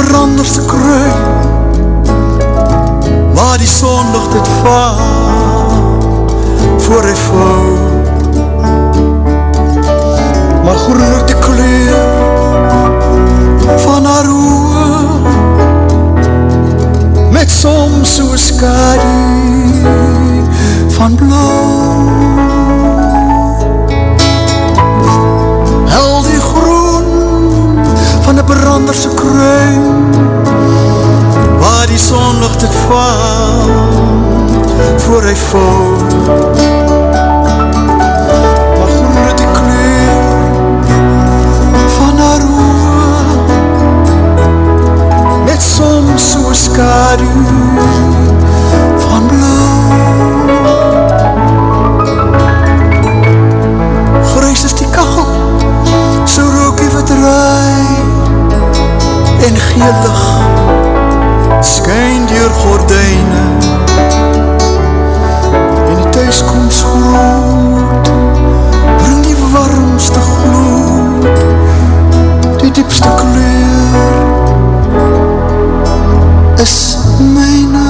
van die beranderse krui waar die zonlicht het vaar voor hy vou. Maar groener die kleur van haar oor met soms so'n skadu van blauw. Hel die groen van die waar die zonlicht het val voor hy val maar groener die kleur van haar oor met soms so'n skadu van blauw. Grys is die kachel so rookie wat raai en geelig skyn dier gordijne en die thuiskomst groot bring die warmste gloed. Die diepste kleur is myne.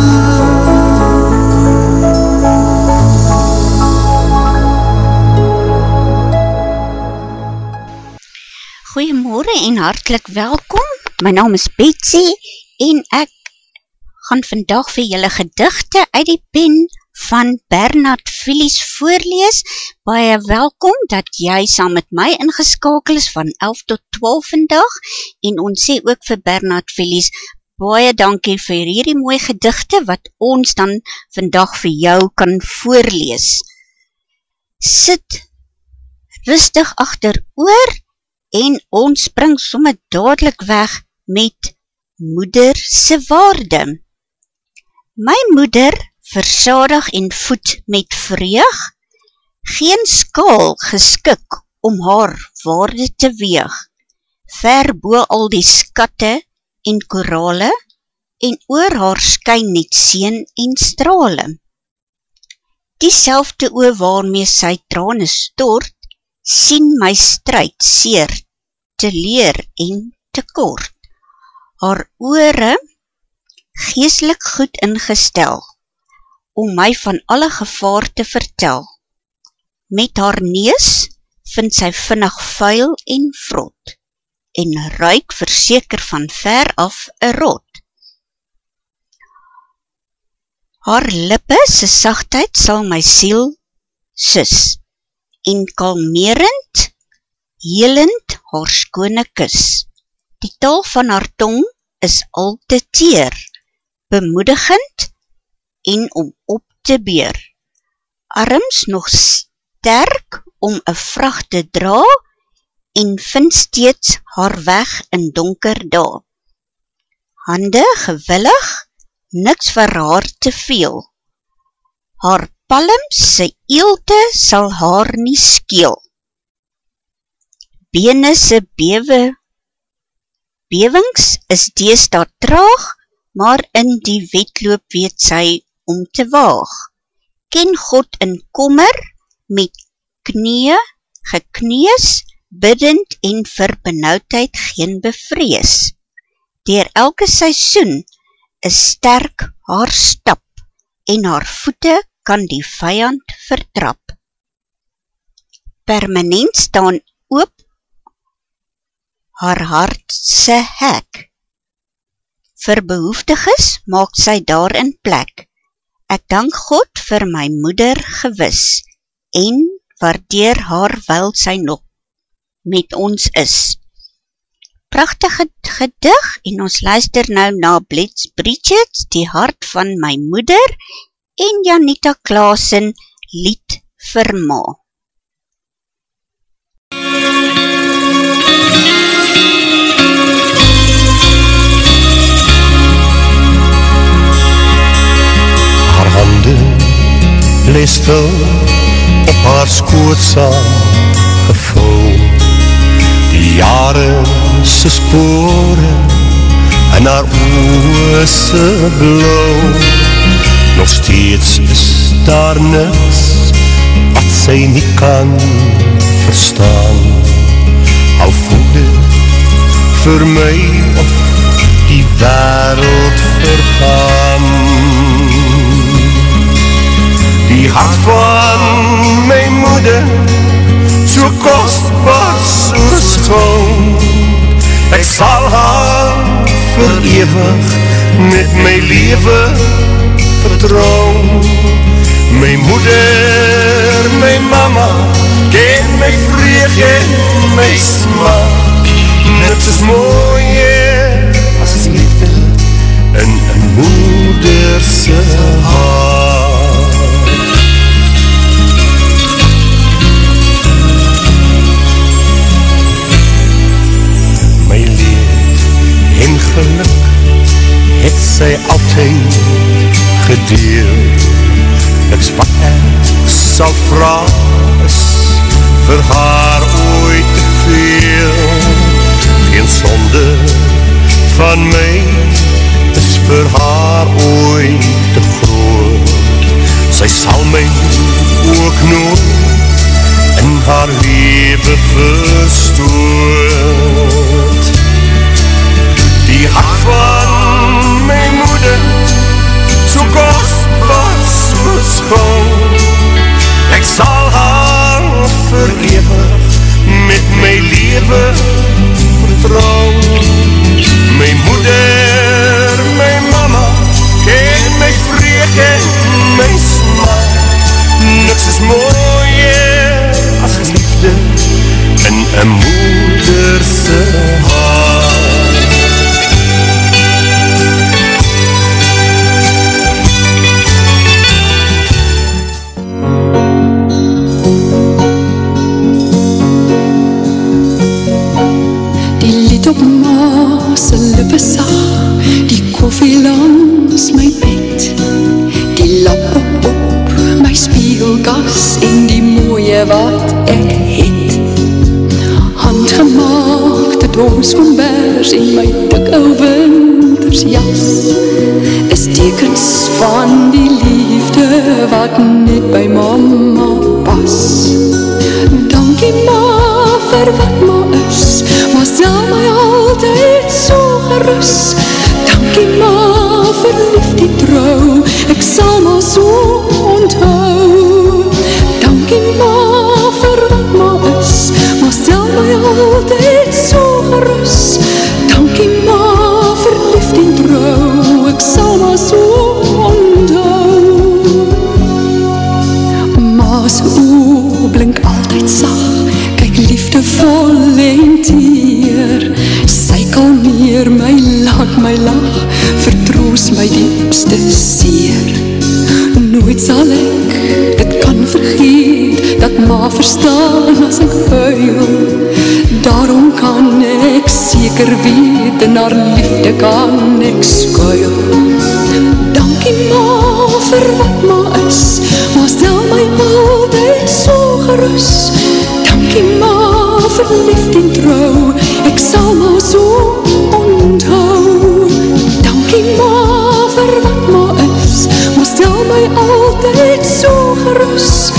Goeiemorgen en hartelijk welkom. My naam is Betsy en ek gaan vandag vir julle gedigte uit die pen van Bernard Phillies voorlees. Baie welkom dat jy saam met my ingeskakel is van 11 tot 12 vandag en ons sê ook vir Bernard Phillies baie dankie vir hierdie mooi gedigte wat ons dan vandag vir jou kan voorlees. Sit rustig achter oor en ons spring somme dadelijk weg met moeder se waarde. My moeder versadig en voed met vreug, geen skaal geskik om haar waarde te weeg, ver bo al die skatte en korale, en oor haar skyn net seen en strale. Die selfde oor waarmee sy trane stort, sien my strijd seer, te leer en te kort. Haar oore geestelik goed ingestel, om my van alle gevaar te vertel. Met haar nees vind sy vinnig vuil en vrot, en ruik verseker van ver af een rot. Haar lippe se sachtheid sal my siel sus, en kalmerend, helend haar skone kus. Die taal van haar tong is al te teer, bemoedigend en om op te beer. Arms nog sterk om een vracht te dra en vind steeds haar weg in donker da. Hande gewillig, niks vir haar te veel. Haar palms se eelte sal haar nie skeel. Bene se bewe, bewings is deesdaad traag, maar in die wetloop weet sy om te waag. Ken God in kommer, met knie, geknees, biddend en vir benauwdheid geen bevrees. Door elke seisoen is sterk haar stap en haar voete kan die vijand vertrap. Permanent staan oop haar hartse hek. Vir behoeftiges maak sy daarin plek. Ek dank God vir my moeder gewis en waardeer haar wil sy nog met ons is. Prachtige gedig en ons luister nou na Blitz Bridget, die hart van my moeder en Janita Klaasen, lied vir ma. Haar lees stil op haar skootsaam gevul. Die jare se spore in haar oe se blauw Nog steeds is daar niks wat sy nie kan verstaan. Hou voel dit vir my of die wereld vergaan Die hart van my moeder So kostbaar so schoon Ek sal haar verewig Met my leven vertrouw My moeder, my mama Ken my vreeg en my smaak. Niks is mooier gedeel. Niks wat ek sal vraag is vir haar ooit te veel. Geen sonde van my is vir haar ooit te groot. Sy sal my ook nooit in haar lewe verstoot so kostbaar, so schoon ek sal haar verewig met my leven vertrouw my moeder, my mama ken my vreeg en my smaak niks is mooier as liefde in een moederse hart vergeet Dat ma verstaan as ek huil Daarom kan ek seker weet In haar liefde kan ek skuil. Dankie ma vir wat ma is Maar stel my altyd so gerus. Dankie ma vir liefde en trouw Ek sal maar so onthou. Dankie ma vir wat ma is Maar stel my altyd so gerus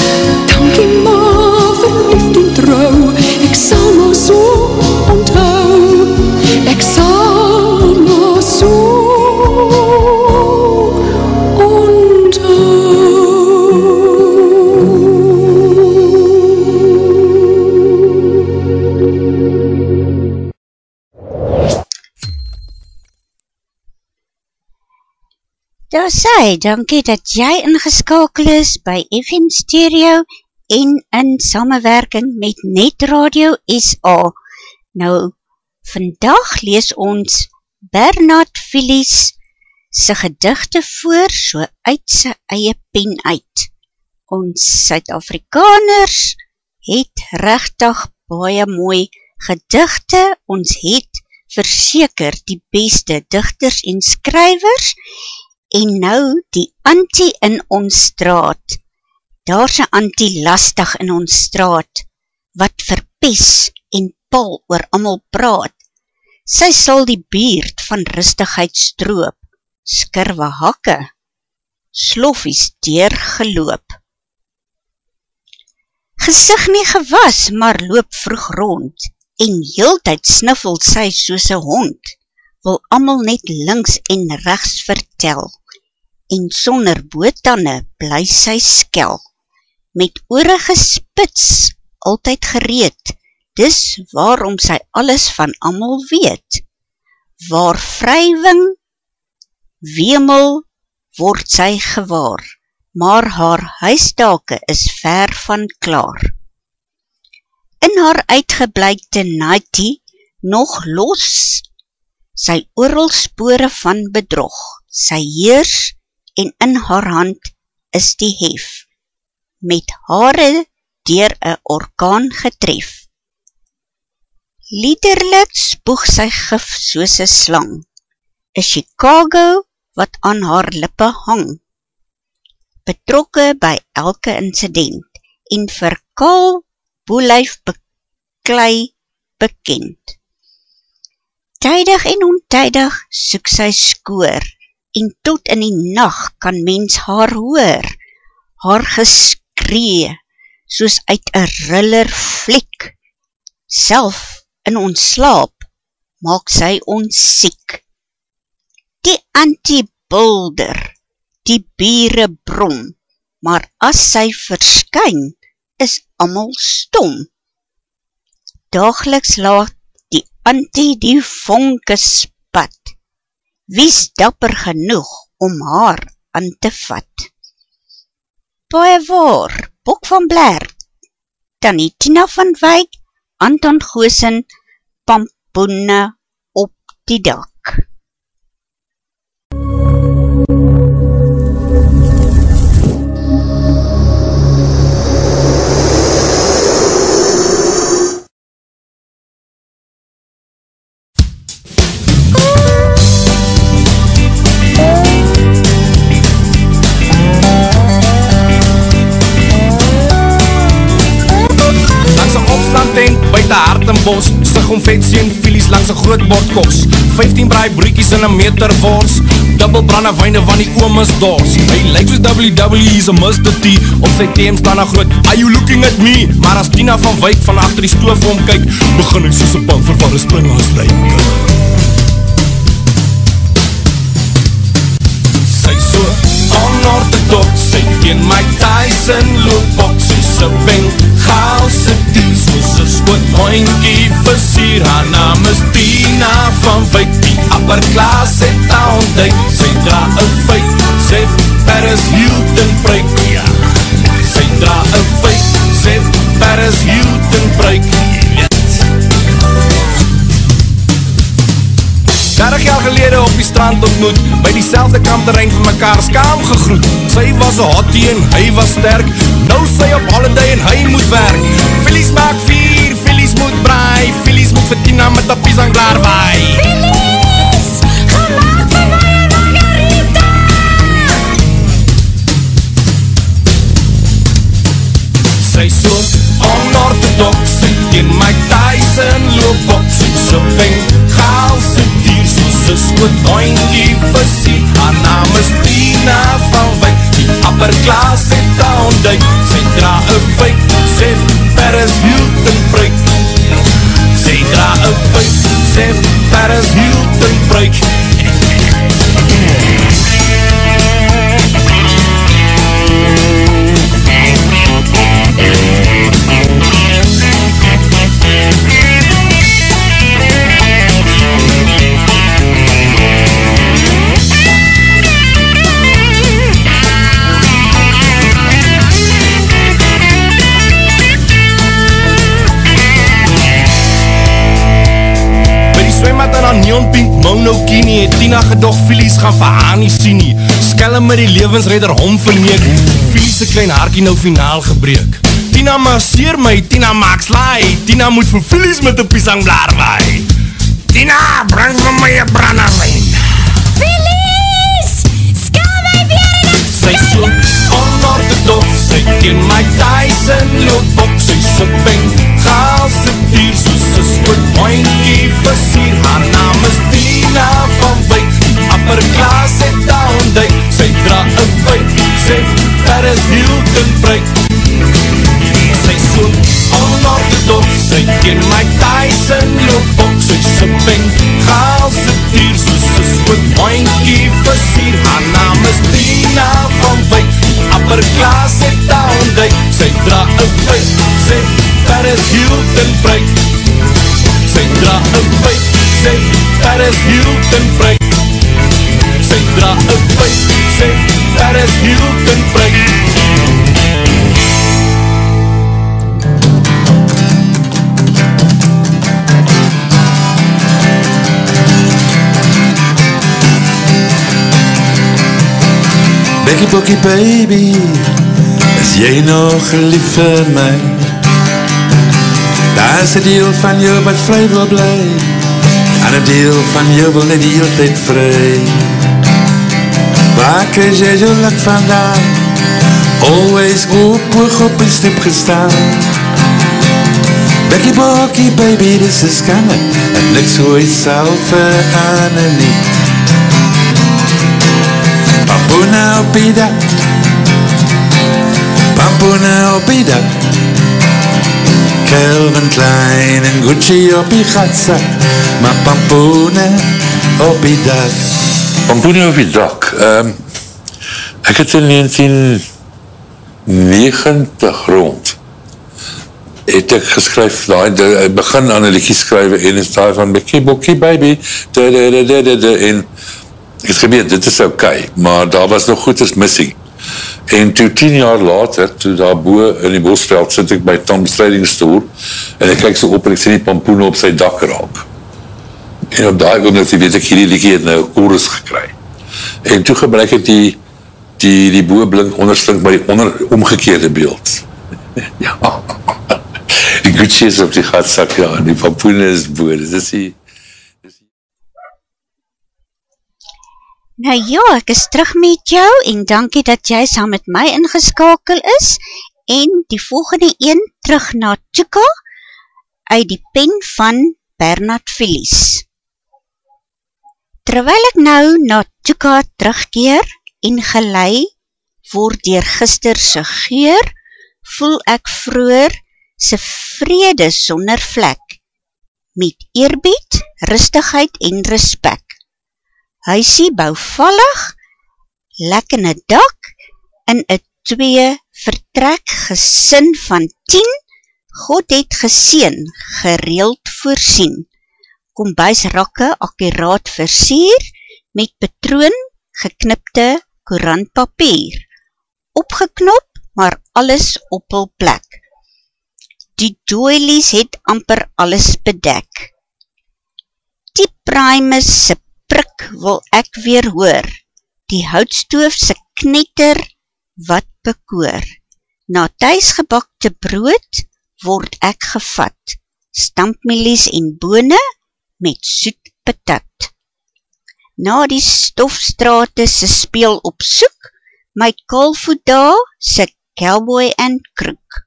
Sê, dankie dat jy ingeskakel is by FM Stereo en in samenwerking met Net Radio SA. Nou, vandag lees ons Bernard Phillies sy gedigte voor so uit sy eie pen uit. Ons Suid-Afrikaners het rechtig baie mooi gedigte, ons het verseker die beste dichters en skrywers en nou die antie in ons straat. Daar's 'n antie lastig in ons straat wat verpes en pal oor almal praat. Sy sal die buurt van rustigheid stroop, skirwe hakke, sloffies deurgeloop. Gesig nie gewas, maar loop vroeg rond en heeltyd sniffel sy soos 'n hond, wil almal net links en regs vertel en sonder botande bly sy skel. Met oore gespits, altyd gereed, dis waarom sy alles van amal weet. Waar vrywing, wemel, word sy gewaar, maar haar huisdake is ver van klaar. In haar uitgebleikte naatie, nog los, sy oorl spore van bedrog, sy heers, en in haar hand is die hef, met hare dier een orkaan getref. Liederlik spoeg sy gif soos een slang, een Chicago wat aan haar lippe hang, betrokke by elke incident en vir kaal boelijf beklei bekend. Tydig en ontydig soek sy skoor, en tot in die nacht kan mens haar hoor, haar geskree, soos uit een riller flik. Self in ons slaap, maak sy ons siek. Die antibulder, die biere brom, maar as sy verskyn, is amal stom. Dageliks laat die antie die vonke spat, Wie's dapper genoeg om haar aan te vat? Baie waar, Bok van Blair, Tannie Tina van Wyk, Anton Goosen, Pampoene op die dak. Bos Sig konfetsie en filies langs een groot bord kos. 15 braai broekies in een meter wors. Dubbel brande wijne van die oom is dors. Hy lyk soos WW is a Mr. T. Op sy teem staan na groot Are you looking at me? Maar as Tina van Wyk van achter die stoof omkyk Begin hy soos een bang vir wat een spring as lyk. Sy so onorthodox teen Mike Tyson loop op Soos een beng Gaalse die soos een skoot moinkie versier. Haar naam is Tina van Wyk. Die upper class het haar ontduik. Sy dra een feit, sê Paris Hilton pruik. Ja. Sy dra een feit, sê Paris Hilton pruik Darig jaar gelede op die strand ontmoet By die selfde kampterrein van mekaar skaam gegroet. Sy was een hottie en hy was sterk. Nou sy op holiday en hy moet werk. Filies maak vier, Filies moet braai. Filies moet vir Tina met die pisang klaar waai. Filies, gemaakt vir my margarita! Sy so onorthodox Sy teen Mike Tyson loop op Sy so pink, gaal sy Sy skoot oinkie visie Haar naam is Tina van Wyk. Die upper class het daar ontduik. Sy dra een feit Sê Paris Hilton pruik. Sy dra een feit Sê Paris Hilton pruik gedog Filies gaan vir haar nie sien nie. Skelle met die levensredder hom verneek. Filies se klein haarkie nou finaal gebreek. Tina masseer my, Tina maak slaai. Tina moet vir Filies met die pisang blaar waai. Tina, breng vir my een brandewijn Felies! Skel my weer in die Sy so onorthodox Sy teen my Tyson loop op Sy so pink. Gaalse dier Soos sy skoot oinkie versier. Haar naam is Tina van Wyk Upper class het down duik Sy dra een wyk Sy Paris Hilton pruik Sy so onorthodox Sy teen my Tyson loop op. Sy so pink gaalse dier Soos sy skoot oinkie versier. Haar naam is Tina van Die upper class het down duik Sy dra een wyk Sy Paris Hilton pruik Sy dra een wyk Sy Paris Hilton pruik Dra een wyk Sy Paris Hilton pruik Bekkie Bokkie baby Is jy nog lief vir my? Daar is een deel van jou wat vry wil bly En een deel van jou wil net die hele tijd vry Waar krijg jy jou lak vandaan? Always op oog op die stip gestaan. Bekkie Bokkie baby, dis is kanne En niks ooit sal verander nie Pampuna op die dak Pampuna op die dak Calvin Klein en Gucci op die gatsak Maar Pampuna op die dak Pampoenie op die dak. Um, ek het in 1990 rond het ek geskryf, daai, begin aan een liedje skrywe en het daai van Bekkie Bokkie Baby da, da, da, da, da, en ek het geweet, dit is ok, maar daar was nog goed as missing. En toe tien jaar later, toe daar boe in die bosveld, sit ek by Tom Striding Store, en ek kyk so op en ek sê die pampoene op sy dak raak. En op daai oomlik weet ek hierdie liedjie het nou chorus gekry. En toe gebruik ek die die die bo blink onderstink by die onder omgekeerde beeld. ja. Die Gucci is op die gatsak ja, die papoene is bo. Dit is die Nou ja, ek is terug met jou en dankie dat jy saam met my ingeskakel is en die volgende een terug na Tuka uit die pen van Bernard Phillies. Terwyl ek nou na Tuka terugkeer en gelei word dier gisterse geur, voel ek vroeger se vrede sonder vlek, met eerbied, rustigheid en respect. Huisie bouvallig, lek in een dak, in een twee vertrek gesin van tien, God het geseen, gereeld voorsien. Kombuisrakke akkuraat versier, met patroon geknipte kourantpapier. Opgeknop, maar alles op hul plek. Die doilies het amper alles bedek. Die primus se prik wil ek weer hoor, die houtstoof se knetter wat bekoor. Na thuisgebakte brood word ek gevat, stampmelies en bone met soet patat. Na die stofstrate se speel op soek, my kalvoet daar se cowboy en kroek.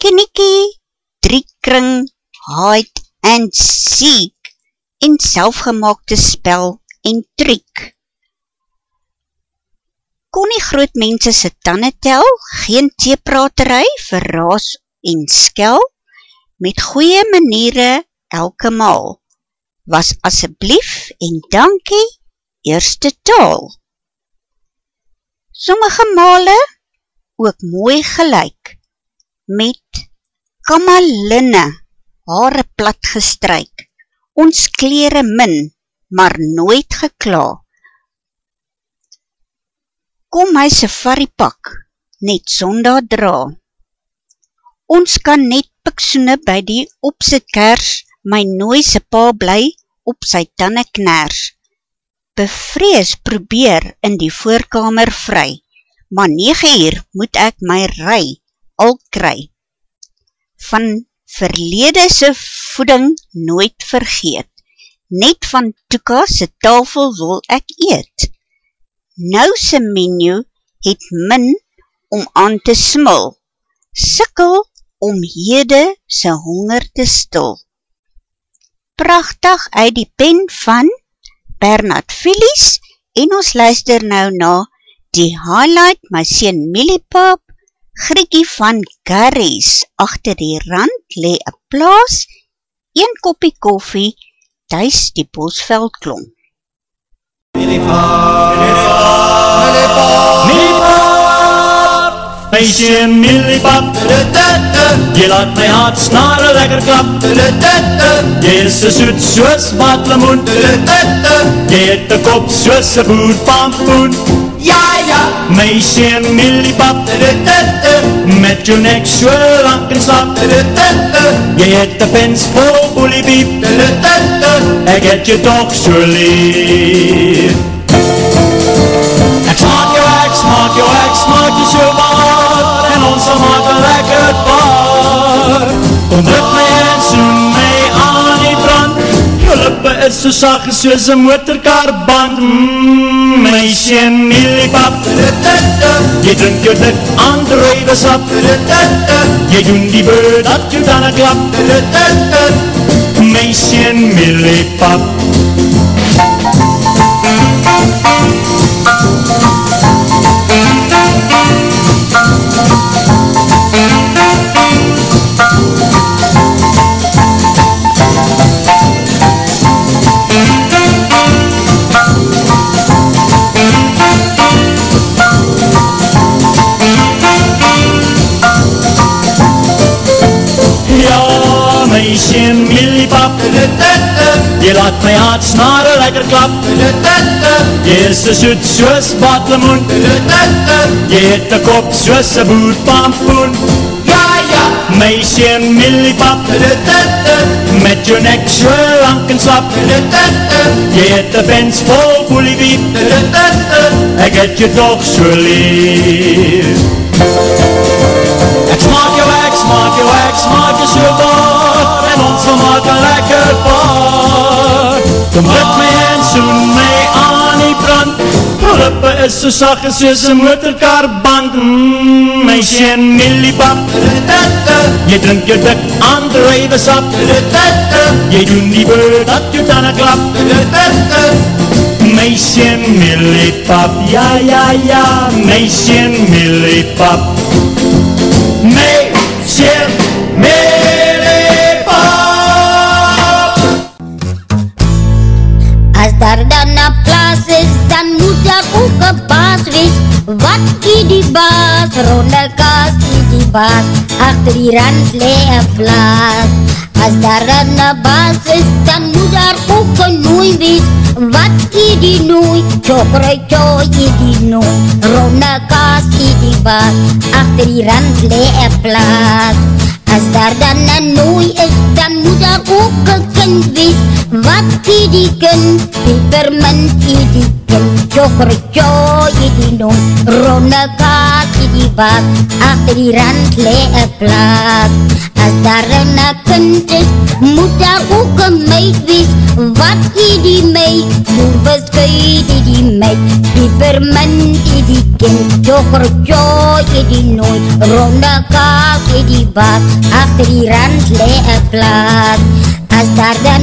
Kinnikie, driekring, hide and seek, en selfgemaakte spel en triek. Kon die groot mense se tande tel, geen teepraterij, verraas en skel, met goeie maniere elke maal, was asseblief en dankie eerste taal. Sommige male ook mooi gelyk, met kamalinne, haare plat gestryk, ons klere min, maar nooit gekla. Kom my safari pak, net sonda dra. Ons kan net piksoene by die opsitkers, my nooise pa bly op sy tanne kners. Bevrees probeer in die voorkamer vry, maar 9 uur moet ek my ry al kry. Van verlede se voeding nooit vergeet, net van Tuka se tafel wil ek eet. Nou se menu het min om aan te smil, sikkel om hede se honger te stil. Prachtig uit die pen van Bernard Phillies en ons luister nou na die highlight my sien Millipop, Griekie van Garys, achter die rand le a plaas, een kopie koffie, thuis die bosveld klomp. Millipop, Millipop, Millipop, Meisje Millipop, jy laat my hart snare lekker klap. Jy is so soet soos watlemoen, jy het een kop soos een boer pampoen. Ja, ja, meisje Millipop, met jou nek so lang en slap. Jy het een pens vol boeliebiep, ek het jy toch so lief. Ek smaak jou, ek smaak jou, ek smaak jou so ons sal maak een lekker paar. Kom druk my en soen my aan die brand. Jou lippe is so sag soos een motorkarband Mmm, meisje mieliepap. Jy drink jou dik androide sap Jy doen die beur dat jou dan klap. Meisje mieliepap. Ja, meisje mieliepap Jy laat my hart snare lekker klap. Jy is so soet soos batlemoen Jy het een kop soos een boerpampoen Ja, ja, meisje mieliepap Met jou nek so lang en slap. Jy het een vens vol boeliewiep Ek het jy toch so lief. Ek smaak jou, ek smaak jou, ek smaak jou so wat En ons sal maak een lekker paar. Kom druk my en soen my aan die brand. Jou lippe is so sag en soos een motorkarband. Mmm, meisje en milliebap Jy drink jou dik aandruive sap. Jy doen die beur dat jou tanden klap. Meisje en milliepap, ja, ja, ja. Meisje en milliepap Meisje Ronde kaas is die baas. Achter die rand lee een plaas. As daar een baas is, dan moet daar ook een nooi wees. Wat is die nooi? Choy is die nooi. Ronde kaas is die baas. Achter die rand lee een plaas. As daar dan een nooi is, dan moet daar ook een kind wees. Wat is die kind? Pepermunt is die kind. Chocorcho is die nooi. Ronde kaas is die baas. Achter die rand lee een plaat. As daar een kind is, moet daar ook een meid wees. Wat is die meid? Boerbeskuit is die meid. Pepermunt is die kind. Chocorcho is die nooi. Ronde kaas is die baas. Achter die rand lee een plaat. As daar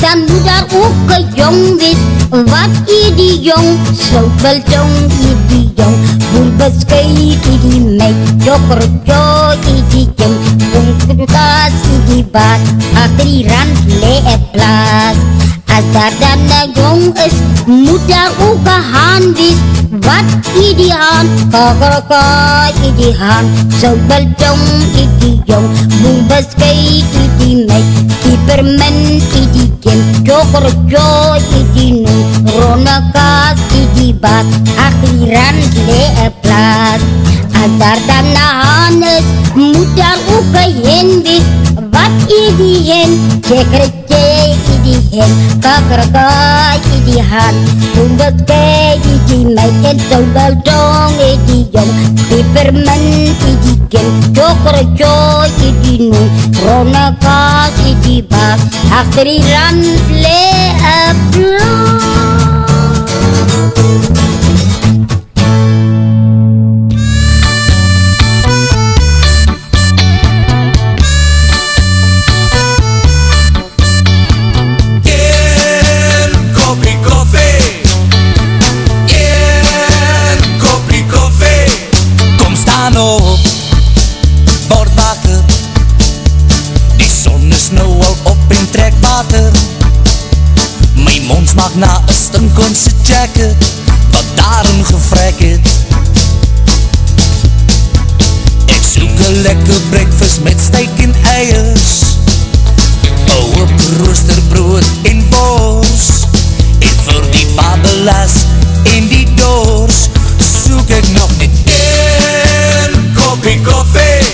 dan moet daar ook een jong wees. Wat is die jong? Sloopeltong is die jong. Boerbeskuit is die meid. Chocorcho is die jong. Bonkrukas is die baas. Achter die rand lee een plaat. As daar dan een jong is, moet daar ook een haan wees. Wat is die haan? Kakaraka is die haan. Sloopeltong is die jong. Boerbeskuit is die meid. Pepermunt is die kind. Chocorcho is die noem. Ronde kaas is die baas. Achter die rand lee een plaat. As daar dan een haan is, moet daar ook een hen wees. Wat is die hen? Chekkertje is die hand Kakrakai i die hand Toembekei i die meid En soubeldong i die jong Pepermint i die smaak na een stinkondse jacket Wat daarin gevrek het. Ek soek een lekker breakfast met steak en eiers Ouwe roosterbrood en bors En vir die babelas en die doors Soek ek nog net Een kopie koffie.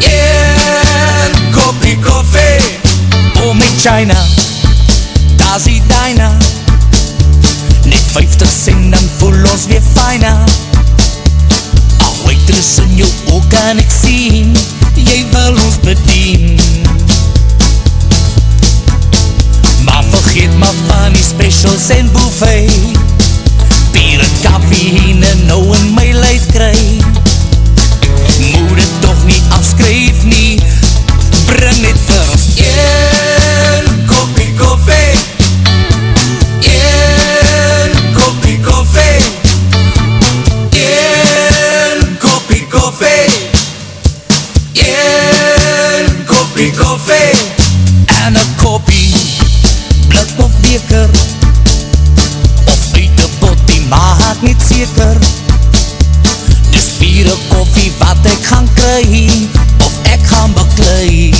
Een kopie koffie Om in China, sien Jy wil ons bedien. Maar vergeet maar van die specials en buffet Bier en koffie hier en nou in my lijf kry. Moet het toch nie afskryf nie. Bring net vir ons Een zeker. Dus bier een koffie wat ek gaan kry of ek gaan beklui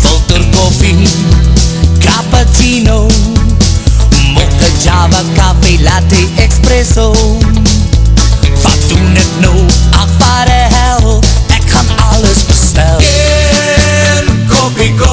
filter koffie cappuccino mocha java café latte espresso wat doen ek nou ach waar de hel? Ek gaan alles bestel Een kopie koffie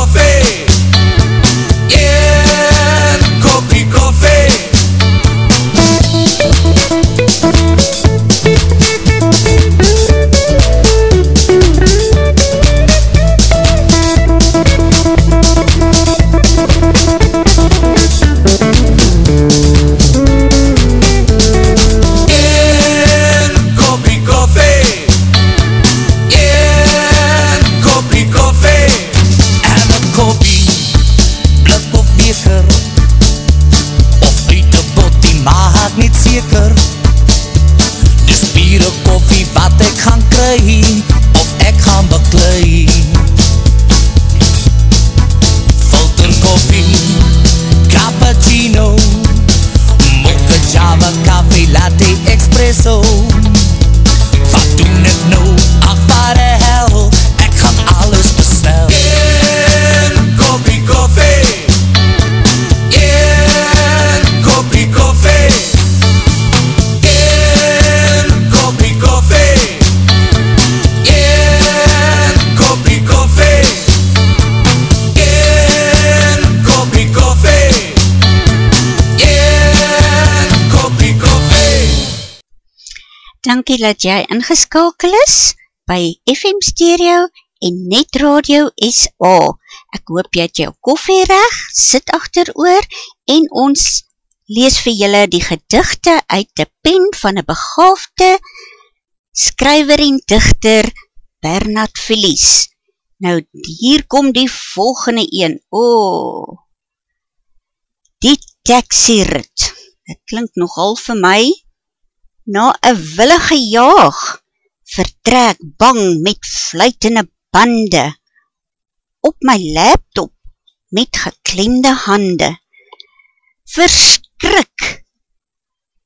Dankie dat jy ingeskakel is by FM Stereo en Net Radio SA. Ek hoop jy het jou koffie reg, sit achteroor en ons lees vir julle die gedigte uit die pen van 'n begaafde skrywer en dichter Bernard Verlies. Nou, hier kom die volgende een. O, oh, die taxirit. Dit klink nogal vir my na 'n willige jaag vertrek bang met fluitende bande. Op my laptop met geklemde hande verskrik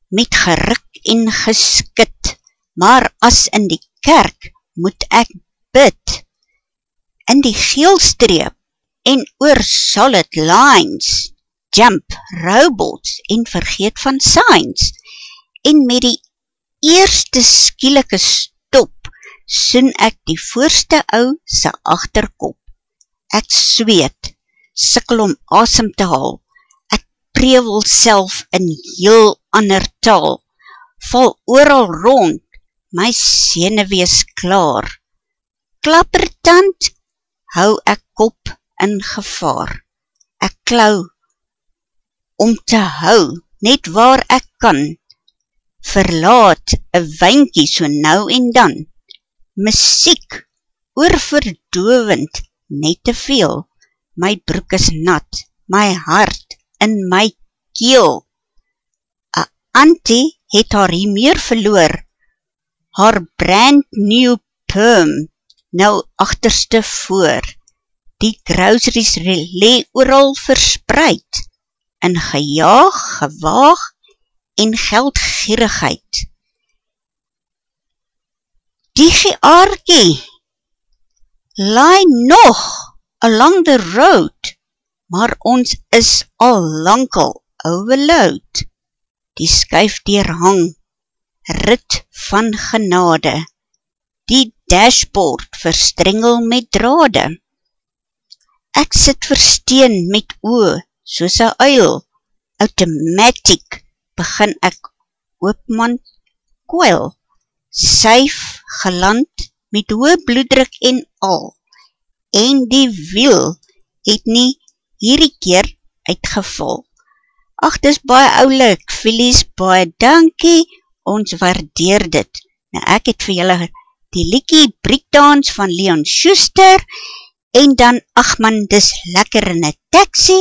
met geruk en geskit. Maar as in die kerk moet ek bid. In die geelstreep en oor solid lines jump robots en vergeet van signs. En met die eerste skielike stop soen ek die voorste ou sy achterkop Ek zweet, sikkel om asem te haal. Ek prewel self in heel ander taal. Val ooral rond, my sene wees klaar. Klappertand, hou ek kop in gevaar. Ek klauw om te hou, net waar ek kan. Verlaat een wijnkie so nou en dan. Muziek, oorverdovend, net te veel. My broek is nat, my hart in my keel. A auntie het haar hier meer verloor. Haar brand new perm, nou achterste voor. Die groceries lee ooral verspreid. In gejaag, gewaag en geldgierigheid. Die geaarkie lie nog along the road, maar ons is al lankal overload. Die skuifdeer hang, rit van genade, die dashboard verstrengel met drade. Ek sit versteen met oe, soos a uil, automatic begin ek oopman koil, syf geland met hoë bloeddruk en al, en die wiel het nie hierdie keer uitgeval. Ach, dis baie oulik, Felies, baie dankie, ons waardeer dit. Nou, ek het vir julle die liekie Breakdance van Leon Schuster, en dan, ach man, dis lekker in een taxi,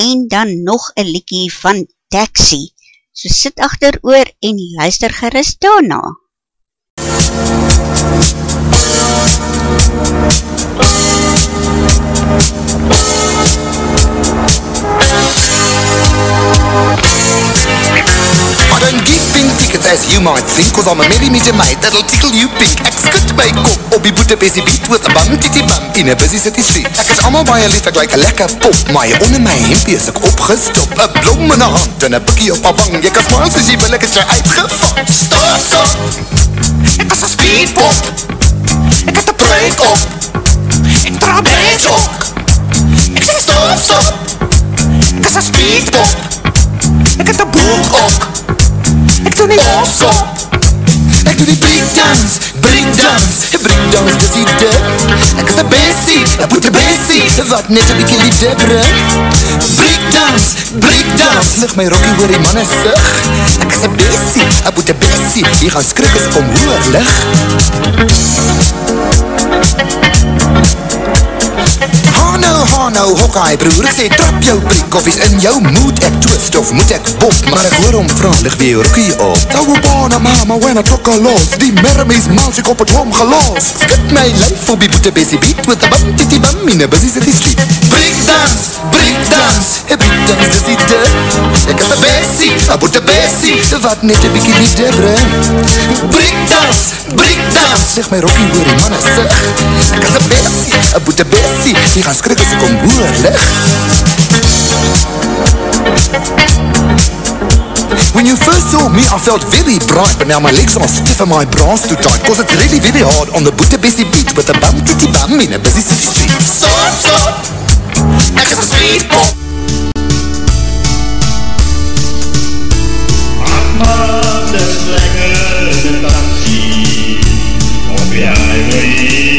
en dan nog een liekie van taxi. So sit achter oor en luister gerust daarna. I don't give pink tickets as you might think Cause I'm a millimeter mate that'll tickle you pink. Ek skut my kop op die boete busy beat With a bum titty bum in a busy city street. Ek is allemaal baie lief, ek like a lekker pop. Maar onder my hempie is ek opgestop. Een blom in a hand en een bikkie op a wang. Jy kan smiles as jy wil, ek is jy uitgevat Stop, stop Ek is a speedpop. Ek het a break op. Ek dra break ook Ek sê stop, stop Ek is a speedpop Ek het a boek ook Ek doe nie opstop Ek doe die breakdance, breakdance Breakdance, dis die dip Ek is die bestie, ek moet die bestie Wat net een bykie liefde bring. Breakdance, breakdance Lig my rokkie oor die manne sig Ek is die bestie, ek moet die bestie Hier gaan skrik as ek om hoor lig Hano, Hano, Hawkeye broer. Ek sê trap jou prik of is in jou moed. Ek twist of moet ek bop Maar ek hoor om vraag, lig weer rukkie op Tauwabana mama, when I took a loss Die mermies mals, ek op het hom gelos. Skit my lijf op die boete bessie beat With a bum, titty bum, in a busy city street. Breakdance, breakdance. A breakdance, dis die dip Ek is a bessie, a boete bessie Wat net een bykie liefde bring Breakdance, breakdance Zeg my rokkie oor die manne sig Ek is a bessie, a boete bessie Die gaan skrik as ek om hoor lig When you first saw me, I felt very bright. But now my legs are stiff and my bra's too tight. Cause it's really, really hard on the Boete Bessie beat With a bum, titty bum in a busy city street. Stop, stop Ek is a speed pop Maar dis lekker in die taxi Op die highway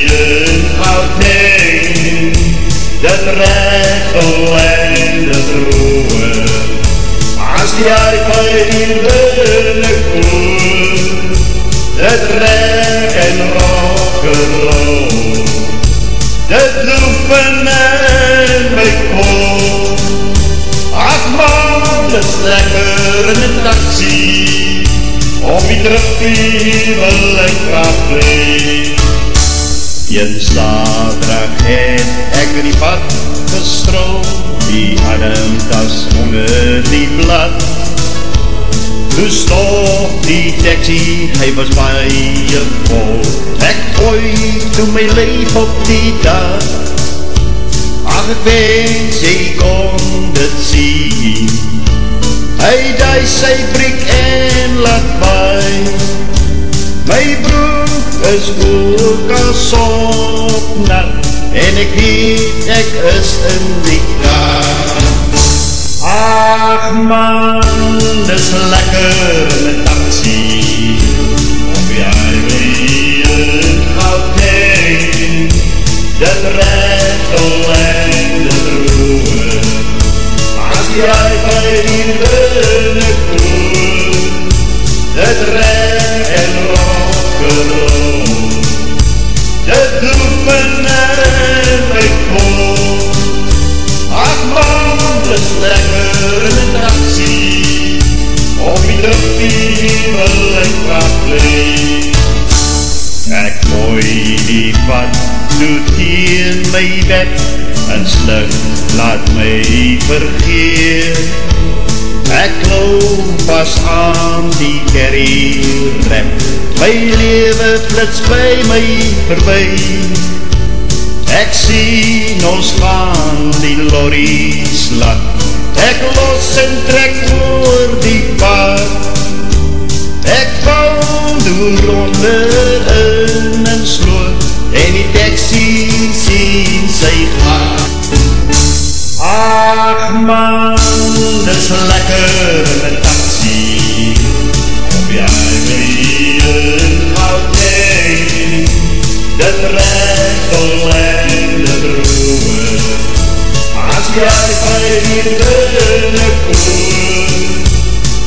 in Gauteng Dit rekkel en dit roe As die highway hier binnenkoor Dit rek en rock and roll Dit loepen in my kop Ach man, dit is lekker in die taxi Op die terugkie wil ek graag bleef Een saterdag het ek in die pad gestroom Die ademtas onder die blad. Toe stop die taxi, hy was baie vol Ek gooi toe my leef op die dag Ach, ek wens jy kon dit sien Hy die sy brik en laat by My broek is ook as op nat En ek weet ek is in die kaart Ach man, dis lekker in die taxi. Op die highway in Gauteng. Dit en dit roer Jy by die binnenkoor Dit rek en rock en roll Dit doet my in my kop Ach man, dis lekker in die taxi Op die drukkie wil ek praat Ek mooi die pad toe teen my bed En sluk, laat my vergeet. Ek loop pas aan die carry rap My leven flits by my verby. Ek sien ons gaan die lorries laat. Ek los en trek oor die pad. Ek val door onder Ach man, dis lekker in die taxi. Op die highway in Gauteng? Dit rettel en dit roer As jy by die binnenkoor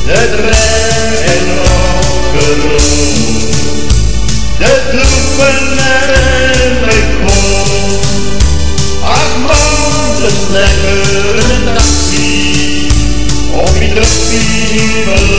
Dit red en rock en roll Dit lopen in my kop Ach man, dis lekker in die taxi Op die drukkie wil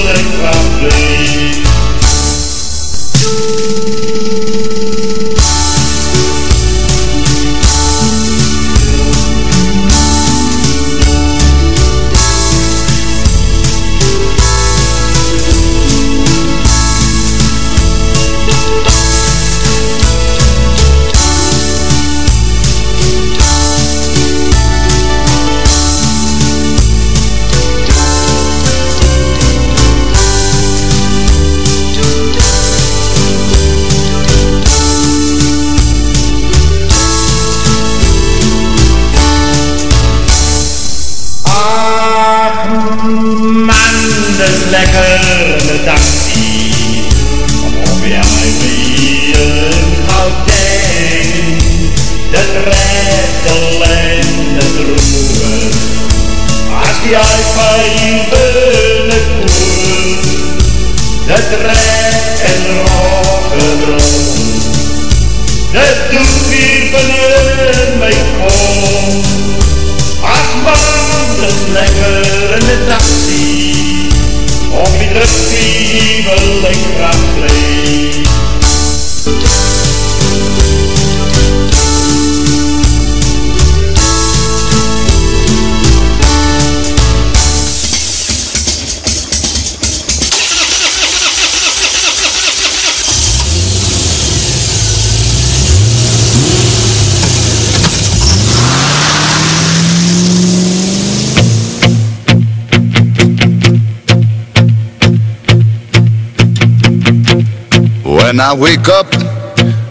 When I wake up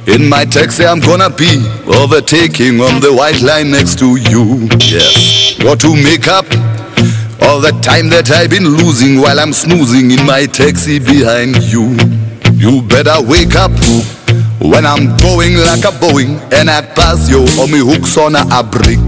in my taxi, I'm gonna be overtaking on the white line next to you. Yes, got to make up all the time that I've been losing while I'm snoozing in my taxi behind you. You better wake up when I'm going like a Boeing and I pass you on me hooks on a brick.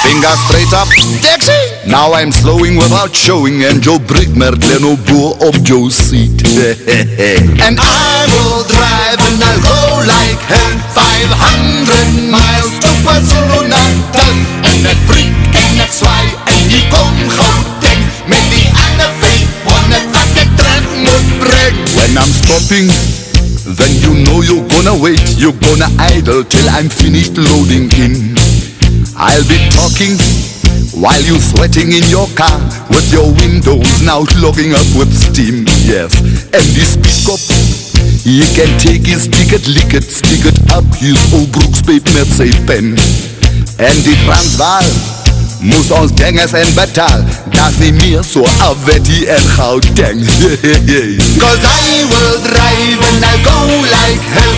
Finger straight up, taxi! Now I'm slowing without showing and Joe Brickmer no boer op Joe's seat. and I will drive and I'll go like hell 500 miles to KwaZulu Natal En het briek en het zwaai en die kom Gauteng. Met die ander 500 wat ek terug moet bring When I'm stopping then you know you're gonna wait. You're gonna idle till I'm finished loading in. I'll be talking while you sweating in your car with your windows now clogging up with steam. Yes, and this pickup, he can take his ticket, lick it, stick it up his old Brooks Babe met sy pen. And die Transvaal moes ons dinges en betaal, dat nie meer so afwetty en Gauteng. Cause I will drive and I'll go like hell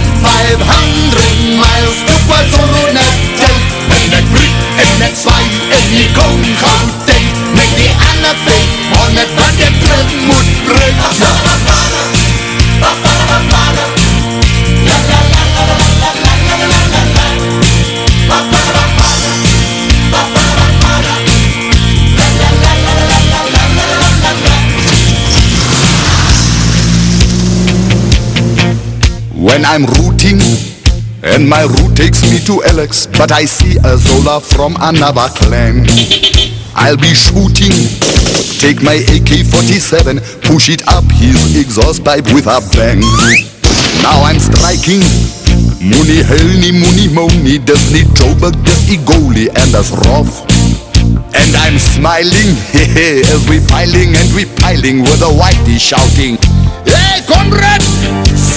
when I'm rooting and my route takes me to Alex, but I see a Zola from another clan. I'll be shooting, take my AK-47, push it up his exhaust pipe with a bang. Now I'm striking, Moenie Helnie, Moenie Moni, dis nie Joburg, dis Igoli and that's rough. And I'm smiling, hehe, as we piling and we piling with a whitey shouting, Hey, comrade!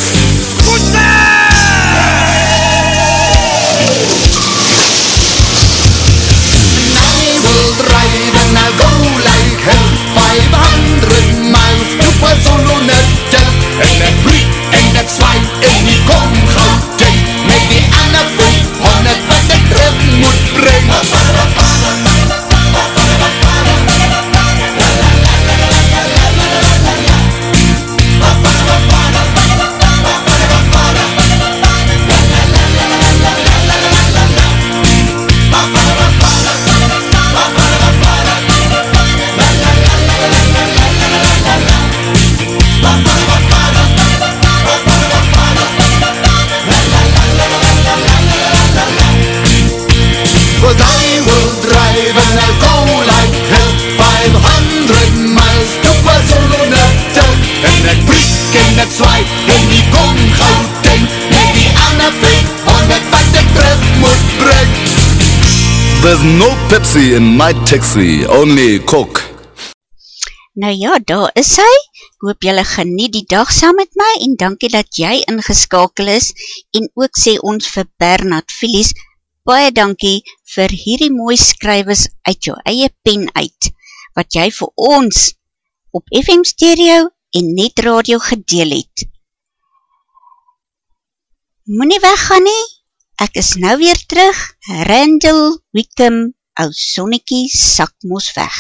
There's no Pepsi in my taxi, only Coke. Nou ja, daar is hy. Hoop jylle geniet die dag saam met my en dankie dat jy ingeskakel is en ook sê ons vir Bernard Philies baie dankie vir hierdie mooi skrywes uit jou eie pen uit wat jy vir ons op FM Stereo en Net Radio gedeel het. Moenie weggaan nie, ek is nou weer terug, Randall Wickham, ou sonnekie sak mos weg.